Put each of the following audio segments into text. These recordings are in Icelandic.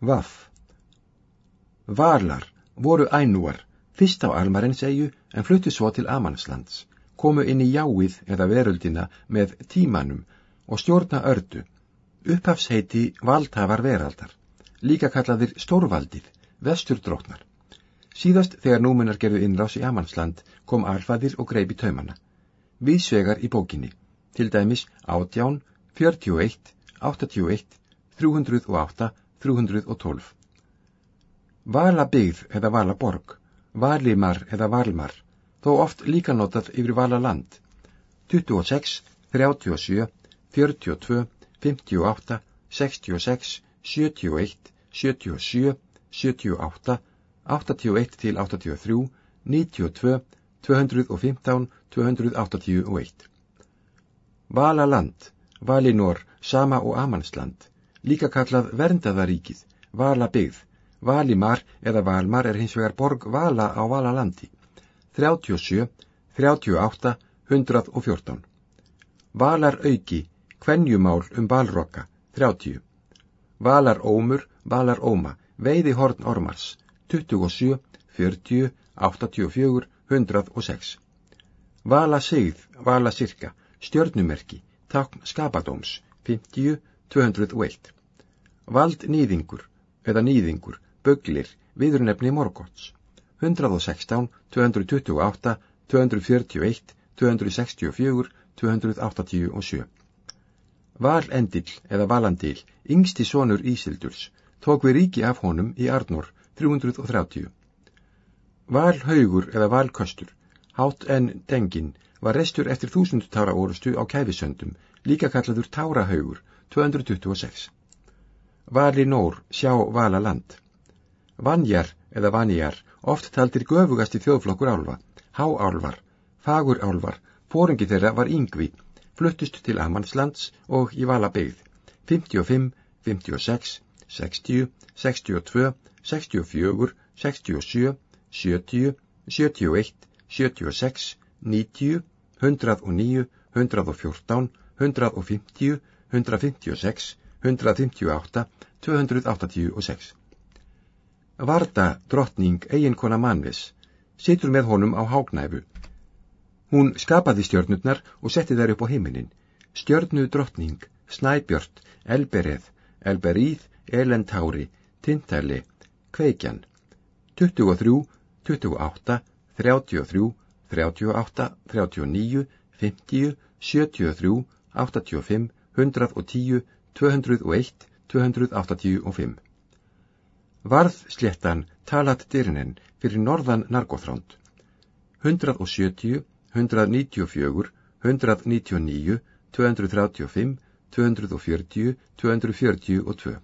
Vaff Valar voru ænúar, fyrst á Almarenseyju en fluttu svo til Amanslands, komu inn í jáið eða veröldina með tímanum og stjórna ördu, upphafsheiti valdhafar veraldar, líka kallaðir stórvaldið, vestur dróknar. Síðast þegar númunar gerðu innrás í Amansland kom alfaðir og greipi taumana. Vísvegar í bókinni, til dæmis átján, 41, 81, 308, 312. Vala byggð eða vala borg, valimar eða valmar, þó oft líka notað yfir vala land. 26, 37, 42, 58, 66, 71, 77, 78, 81 til 83, 92, 215, 281. Vala land, Valinor, Sama og Amansland, líka kallað Verndaðaríkið, Vala byggð, Valimar eða Valmar er hins vegar borg Vala á Valalandi. 37, 38, 114. Valar auki, kvenjumál um Valroka, 30. Valar ómur, Valar óma, veiði horn ormars, 27, 40, 84, 106. Vala sigð, Vala sirka, stjörnumerki, takn skapadóms, 50, 201. Vald nýðingur, eða nýðingur, Böglir, viðrunefni Morgots, 116, 228, 241, 264, 287. Valendill eða Valandil, yngsti sonur Ísildurs, tók við ríki af honum í Arnór, 330. Valhaugur eða Valköstur, hátt en dengin, var restur eftir þúsund tára orustu á kæfisöndum, líka kallaður Tárahaugur, 226. Valinór, sjá Valaland. Vanjar eða vanjar, oft taldir göfugasti þjóðflokkur álfa, háálvar, fagurálvar, fóringi þeirra var yngvi, fluttust til Amanslands og í Vala byggð, 55, 56, 60, 62, 64, 67, 70, 71, 76, 90, 109, 114, 150, 156, 158, 286. Varda, drottning, eiginkona manvis, situr með honum á háknæfu. Hún skapaði stjörnurnar og setti þær upp á heiminin. Stjörnu drottning, snæbjört, elberið, elberíð, elentári, tintæli, kveikjan. 23, 28, 33, 38, 39, 50, 73, 85, 110, 201, 285. Varðsléttan talat dyrinen fyrir norðan Nargóþránd. 170, 194, 199, 235, 240, 242.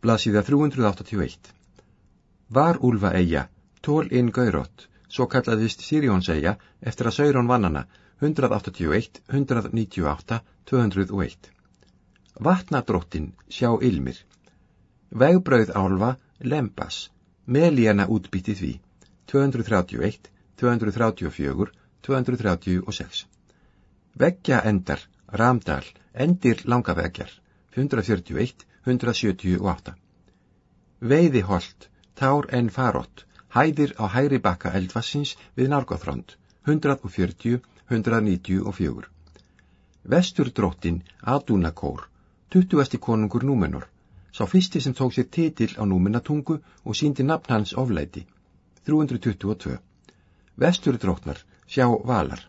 Blasiða 381. Var Úlfa eiga, tól inn gaurótt, svo kallaðist Sirjónseiga eftir að Saurón vannana 181, 198, 201. Vatnadróttin sjá Ilmir. Vegbrauð álfa Lembas. Melíana útbytti því. 231, 234, 236. Veggja endar, Ramdal, endir langavegjar. 141, 178. Veiðiholt, Tár en Farott, hæðir á hæri bakka eldvassins við Nargóþrond. 140, 194. Vestur dróttin Adunakór, 20. konungur Númenor, sá fyrsti sem tók sér titil á Númenatungu og síndi nafn hans oflæti, 322. Vestur drótnar, sjá Valar.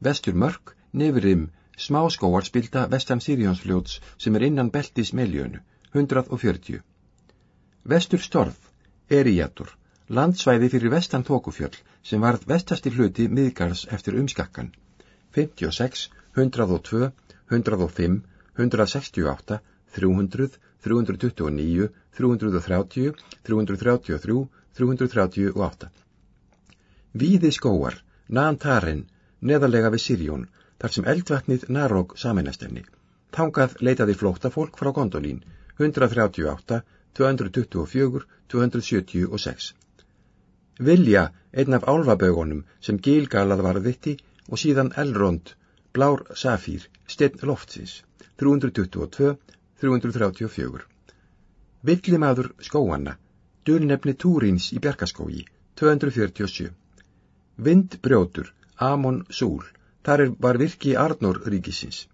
Vestur mörk, nefrim, smá skóarspilda vestan Sirjónsfljóts sem er innan beltis meljönu, 140. Vestur storð, Eriatur, landsvæði fyrir vestan Tókufjöll sem varð vestasti hluti miðgars eftir umskakkan 56, 102, 105, 168, 300, 329, 330, 333, 338. Víði skóar, Nantarin, neðarlega við Sirjón, þar sem eldvatnið Narók saminastemni. Tangað leitaði flóttafólk frá Gondolín, 138, 224, 276. Vilja, einn af álfabögunum sem Gilgalað varðitti og síðan Elrond, Blár Safír, steinn loftsins, 322, 334. Villimaður skóanna, dulnefni Túrins í Bjarkaskógi, 247. Vindbrjótur, Amon Súl, þar er, var virki Arnór ríkisins,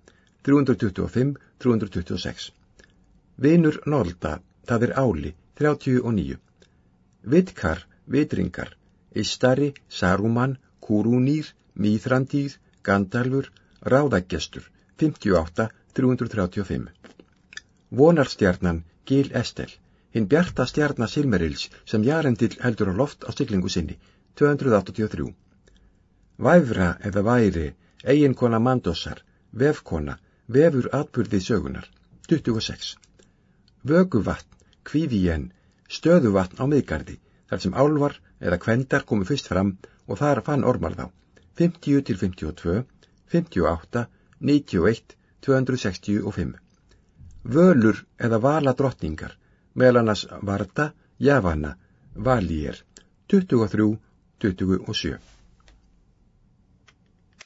325, 326. Vinur Nólda, það er Áli, 39. Vitkar, Vitringar, Istari, Saruman, Kúrúnýr, Mýþrandýr, Gandalfur, Ráðagestur, 58, 335. Vonarstjarnan, Gil Estel, hinn bjarta stjarnar Silmerils sem Jarendil heldur á loft á stiklingu sinni, 283. Væfra eða væri, eiginkona Mandosar, vefkona, vefur atbyrðið sögunar, 26. Vöguvatn, kvíðíen, stöðuvatn á miðgardi, þar sem álvar eða kvendar komu fyrst fram og þar fann ormar þá, 50 til 52, 58, 91, 265. Völur eða vala drottningar, meðal annars Varda, Javana, Valíer, 23, 27.